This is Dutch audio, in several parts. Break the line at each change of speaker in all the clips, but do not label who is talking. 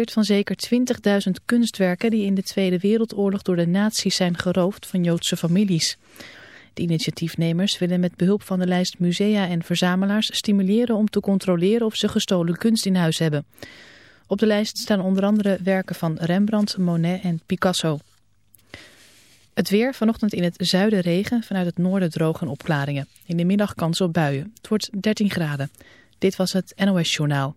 van zeker 20.000 kunstwerken die in de Tweede Wereldoorlog door de nazi's zijn geroofd van Joodse families. De initiatiefnemers willen met behulp van de lijst musea en verzamelaars stimuleren om te controleren of ze gestolen kunst in huis hebben. Op de lijst staan onder andere werken van Rembrandt, Monet en Picasso. Het weer, vanochtend in het zuiden regen, vanuit het noorden droge opklaringen. In de middag kans op buien. Het wordt 13 graden. Dit was het NOS Journaal.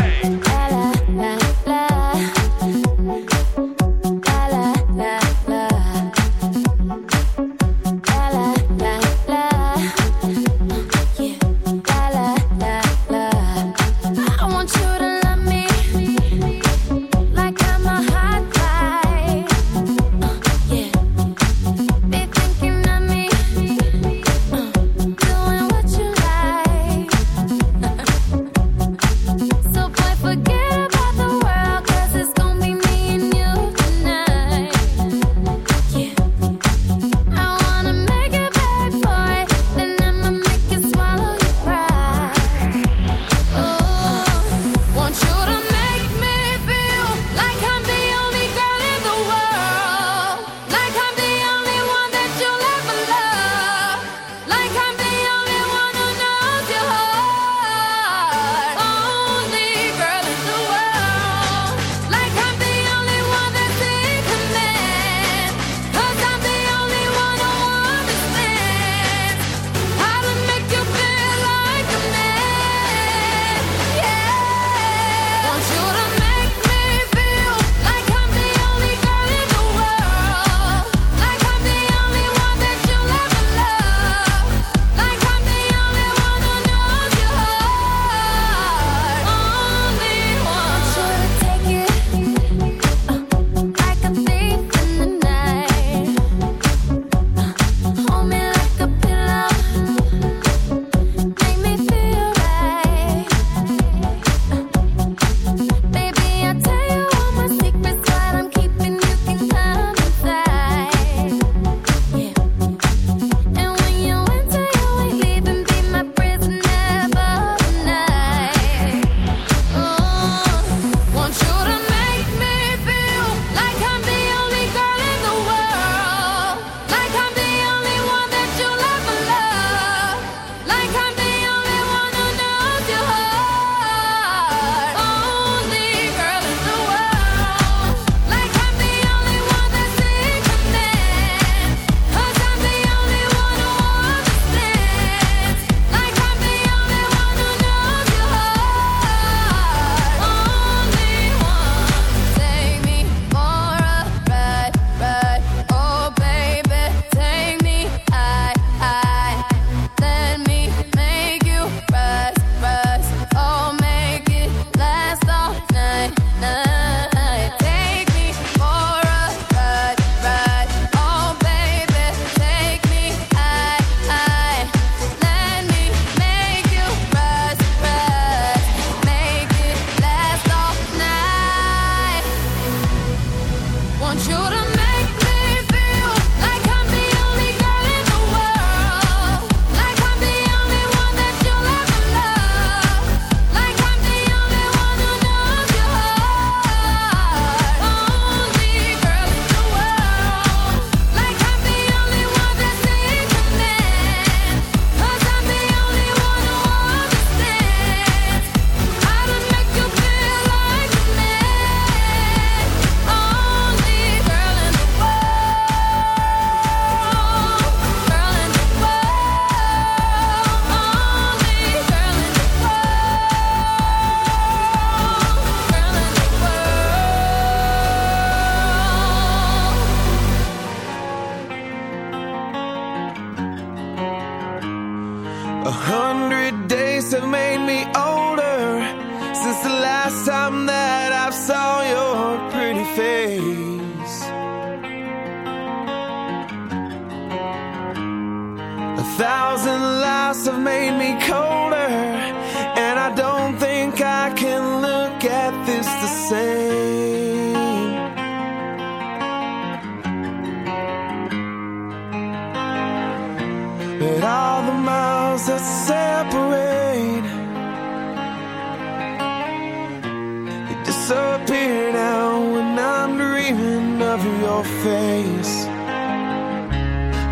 disappear now when I'm dreaming of your face.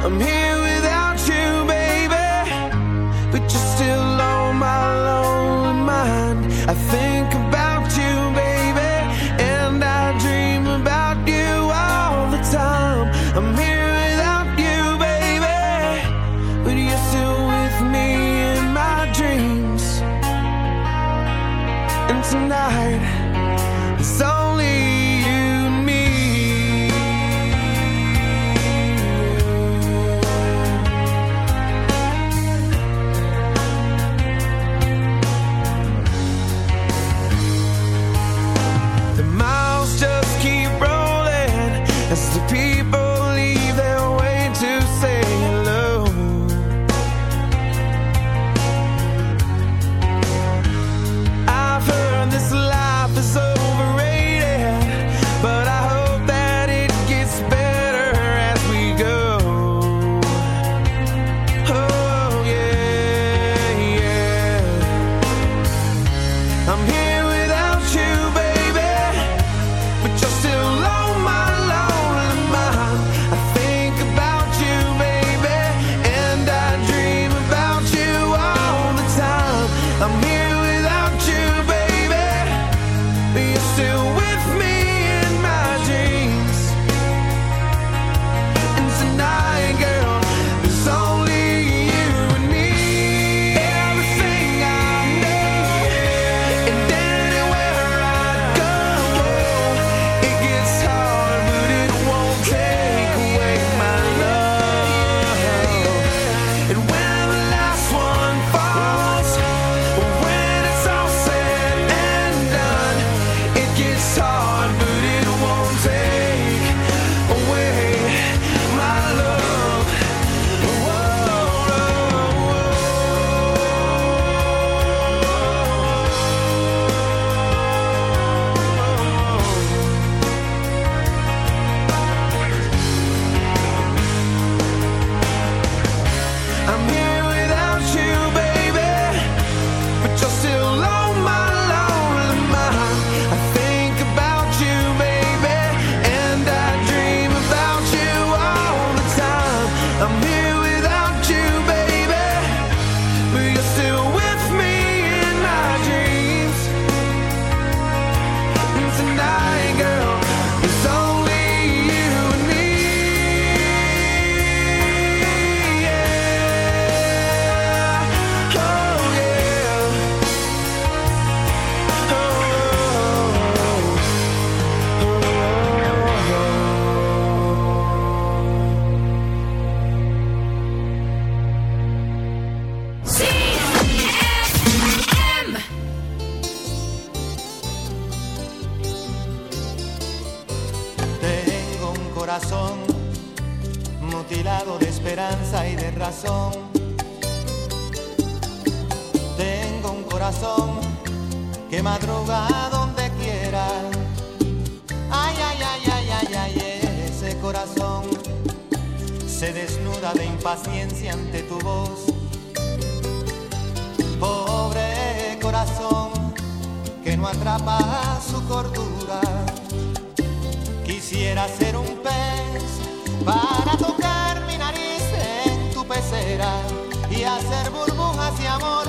I'm here. Quisiera ser un pez para tocar mi nariz en tu pecera y hacer burbujas y amor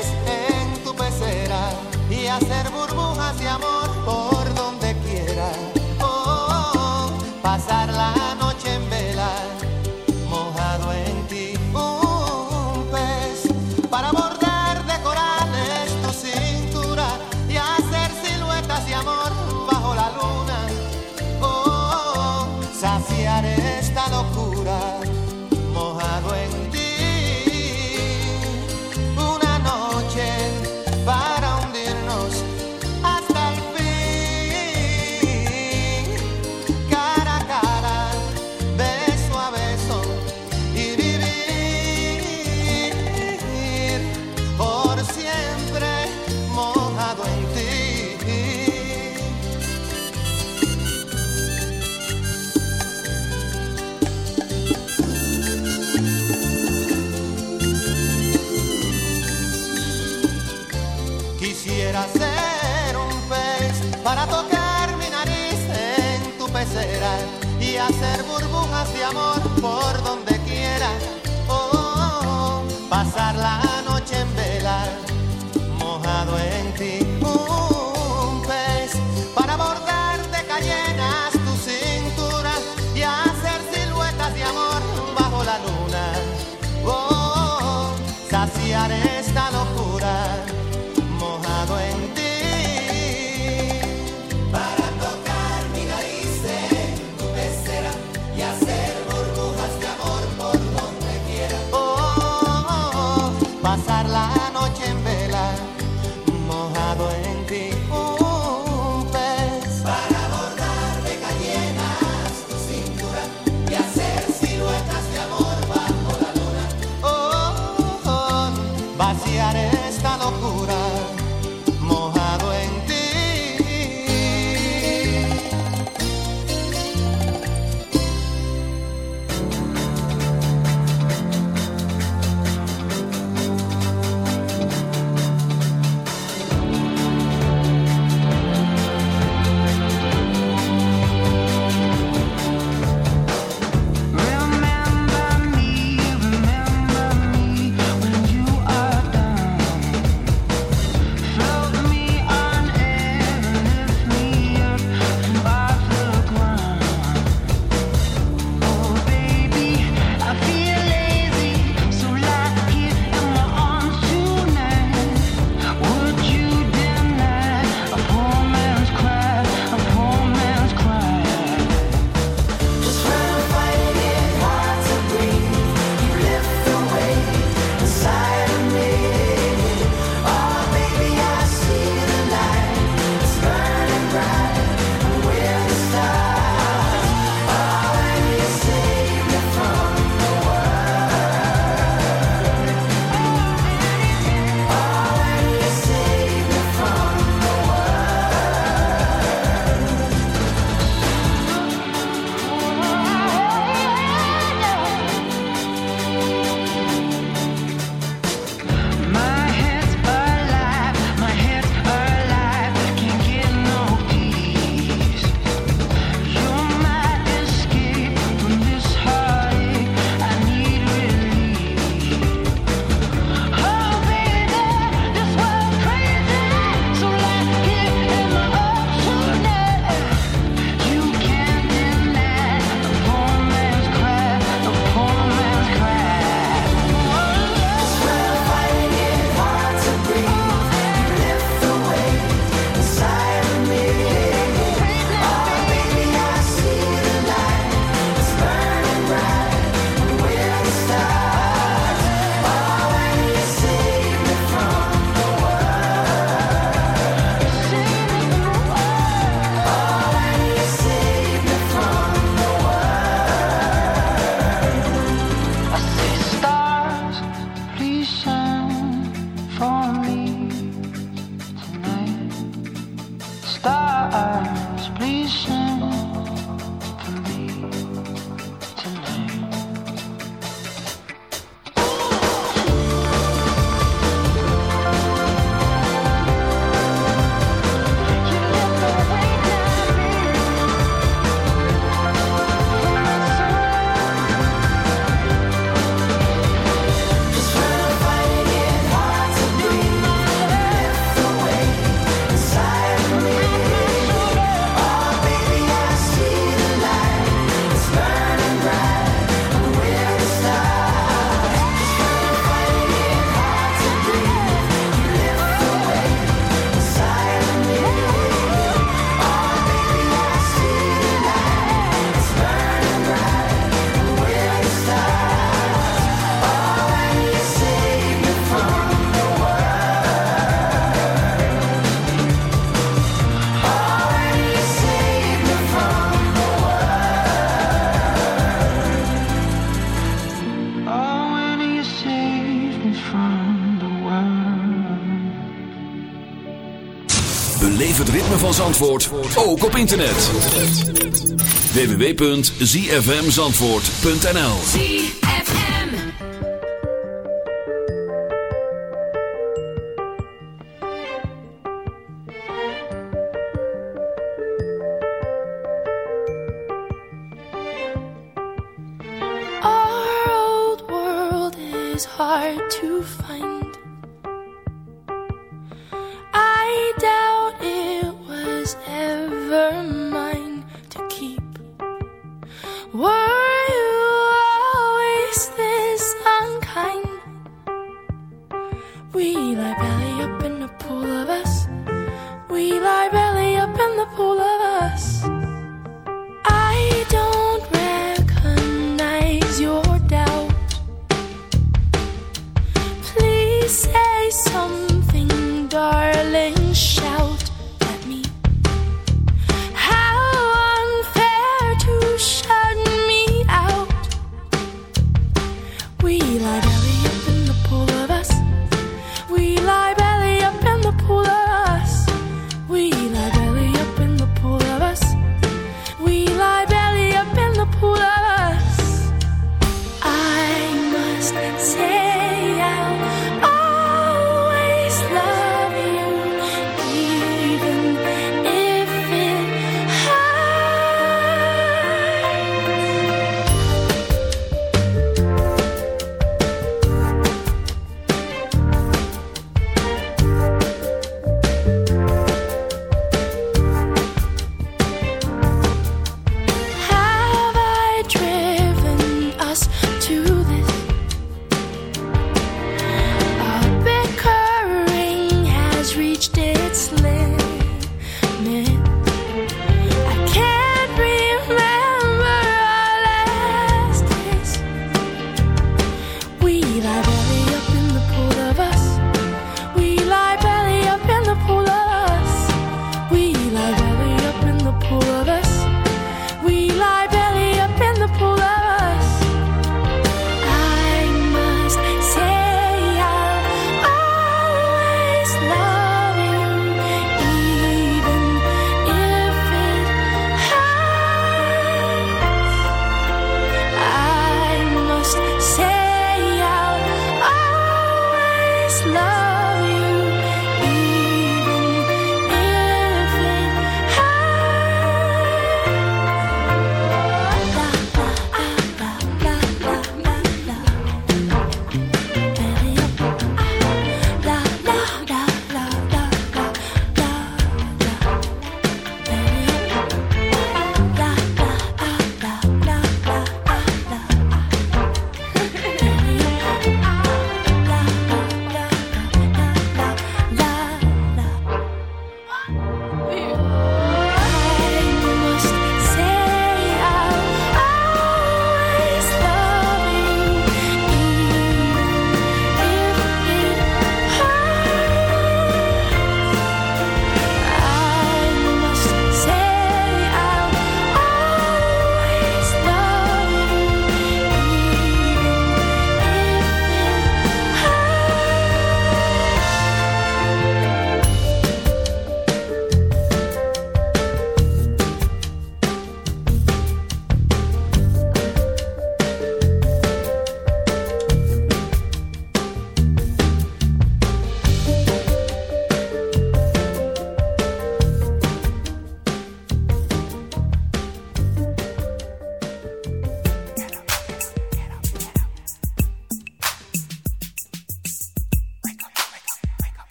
hacer burbujas de amor por donde quiera. Amor por donde
Zandvoort ook op internet. www.zfmzandvoort.nl
ZFM
Our old world is hard to find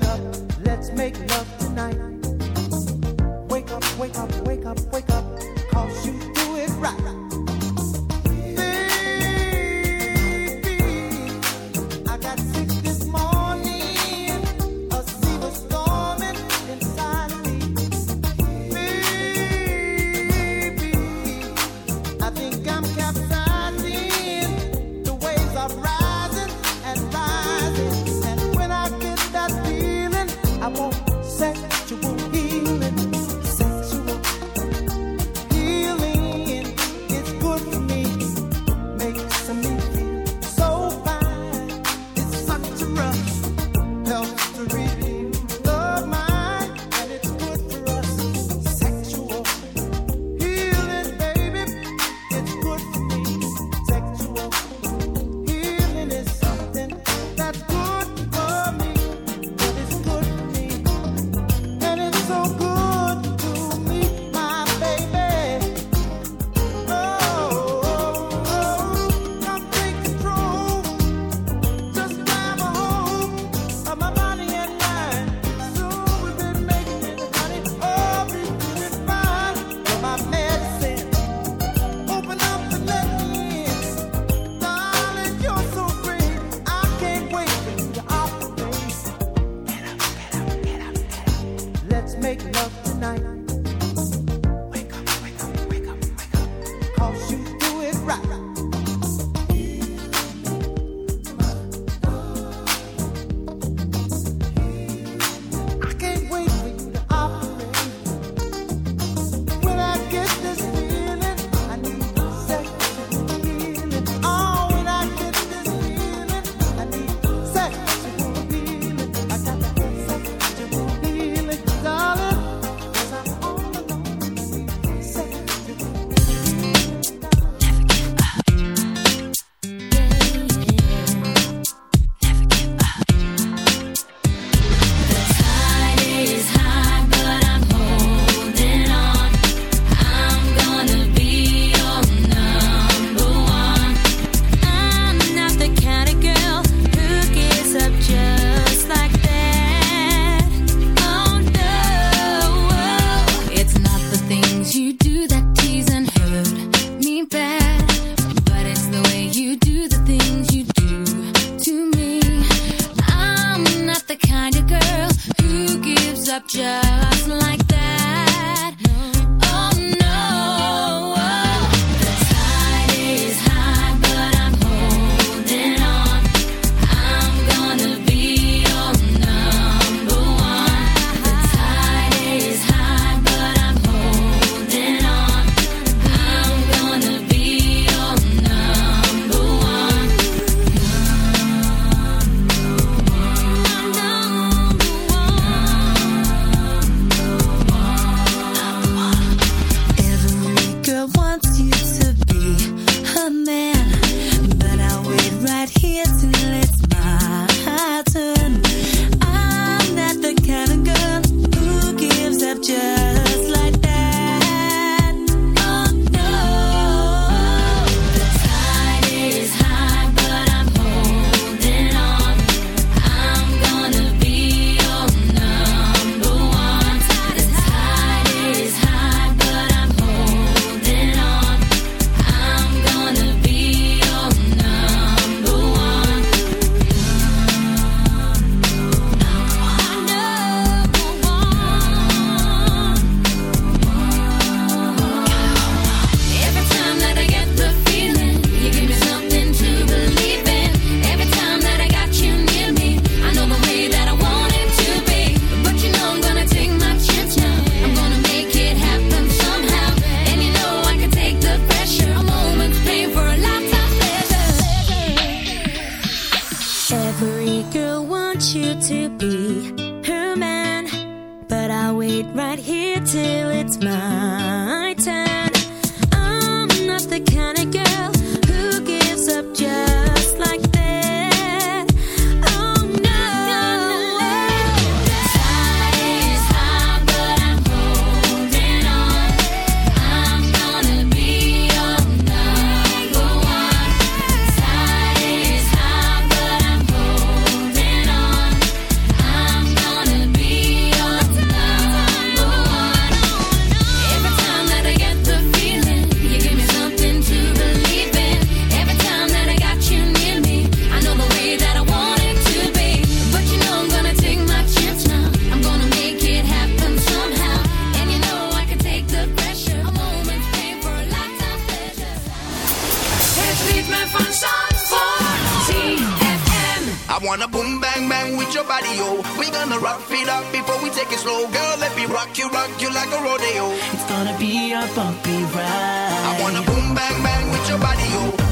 get up,
let's make love tonight.
Wake up, wake up. Your body, yo.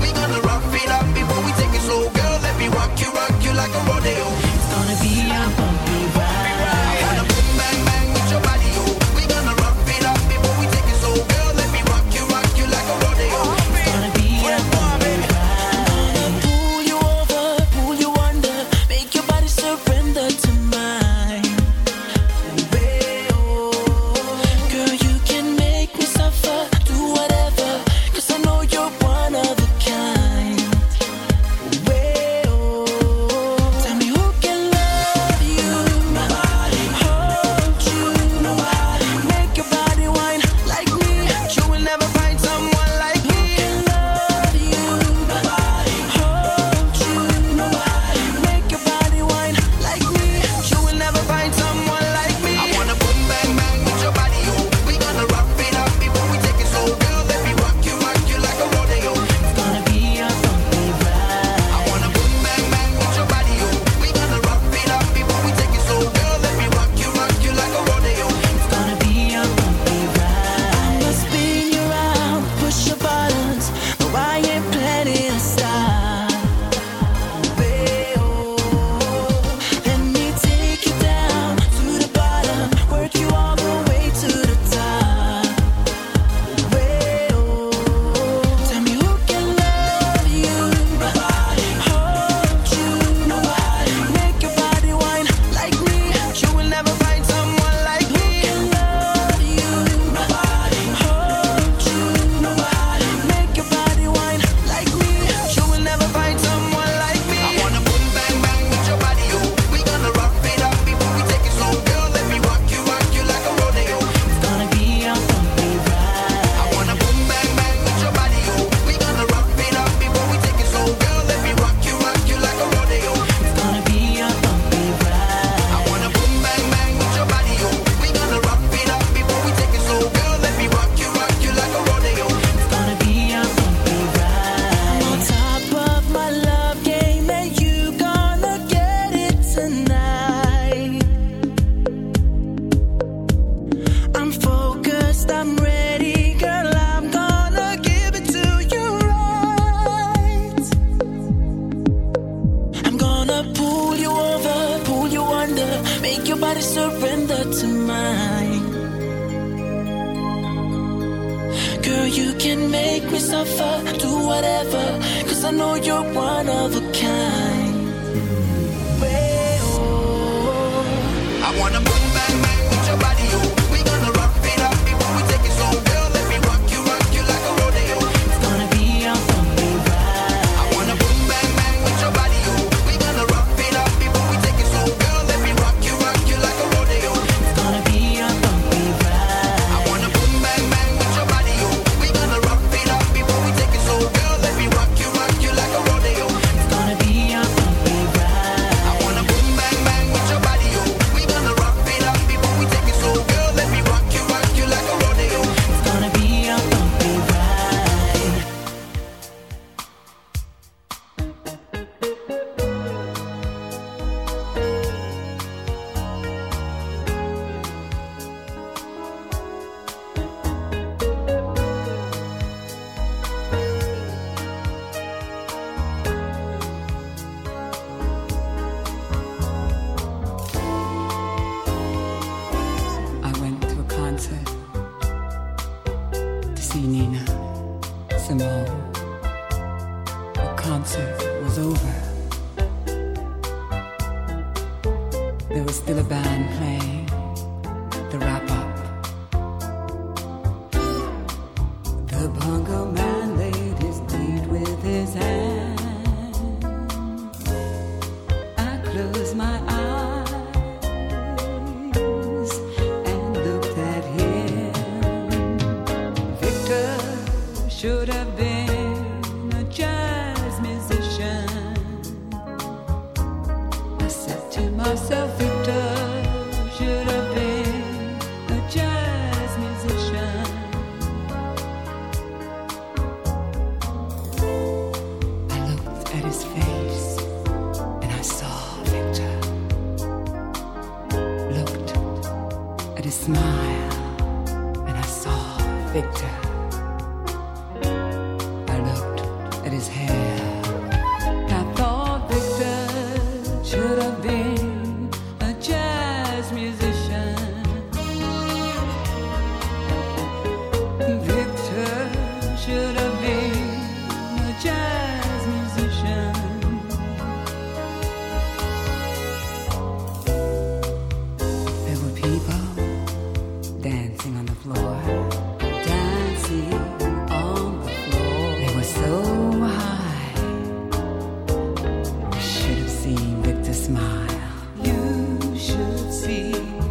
see.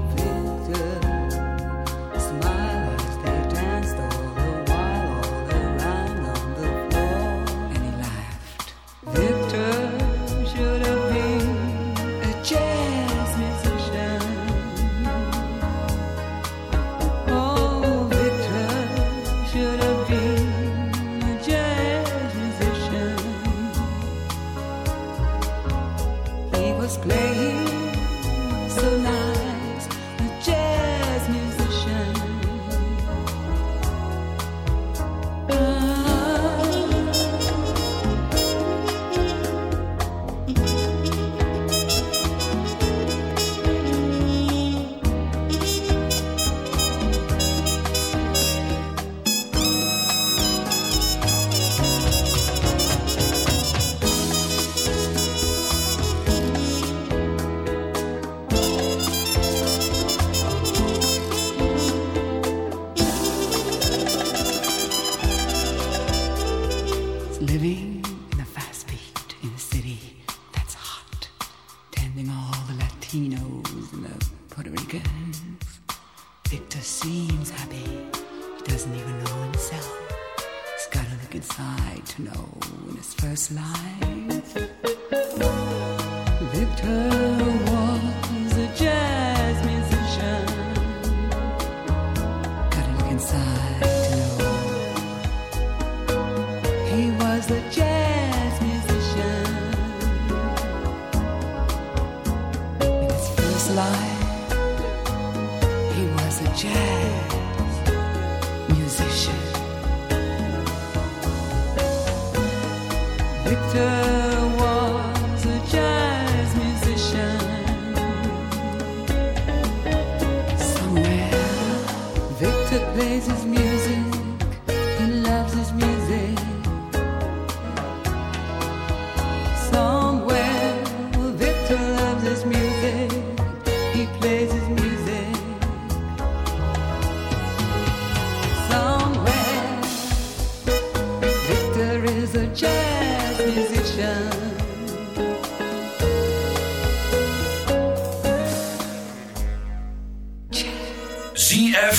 Victor.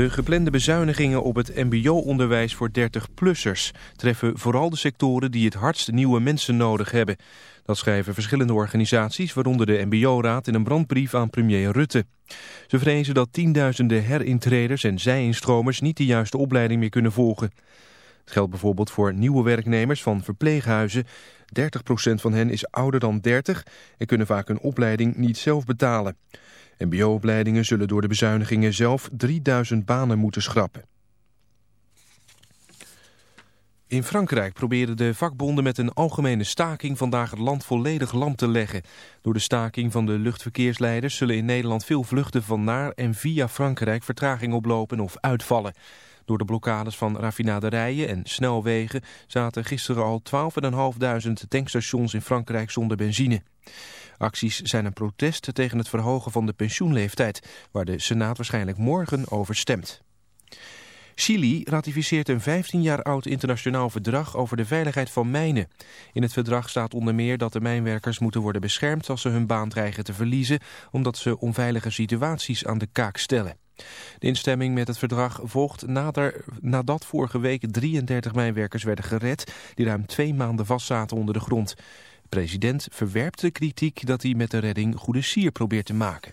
De geplande bezuinigingen op het mbo-onderwijs voor 30-plussers... treffen vooral de sectoren die het hardst nieuwe mensen nodig hebben. Dat schrijven verschillende organisaties, waaronder de mbo-raad... in een brandbrief aan premier Rutte. Ze vrezen dat tienduizenden herintreders en zij-instromers... niet de juiste opleiding meer kunnen volgen. Het geldt bijvoorbeeld voor nieuwe werknemers van verpleeghuizen. 30% van hen is ouder dan 30 en kunnen vaak een opleiding niet zelf betalen. MBO-opleidingen zullen door de bezuinigingen zelf 3000 banen moeten schrappen. In Frankrijk proberen de vakbonden met een algemene staking vandaag het land volledig lam te leggen. Door de staking van de luchtverkeersleiders zullen in Nederland veel vluchten van naar en via Frankrijk vertraging oplopen of uitvallen. Door de blokkades van raffinaderijen en snelwegen zaten gisteren al 12.500 tankstations in Frankrijk zonder benzine. Acties zijn een protest tegen het verhogen van de pensioenleeftijd, waar de Senaat waarschijnlijk morgen over stemt. Chili ratificeert een 15 jaar oud internationaal verdrag over de veiligheid van mijnen. In het verdrag staat onder meer dat de mijnwerkers moeten worden beschermd als ze hun baan dreigen te verliezen, omdat ze onveilige situaties aan de kaak stellen. De instemming met het verdrag volgt nadat vorige week 33 mijnwerkers werden gered die ruim twee maanden vastzaten onder de grond. De president verwerpt de kritiek dat hij met de redding goede sier probeert te maken.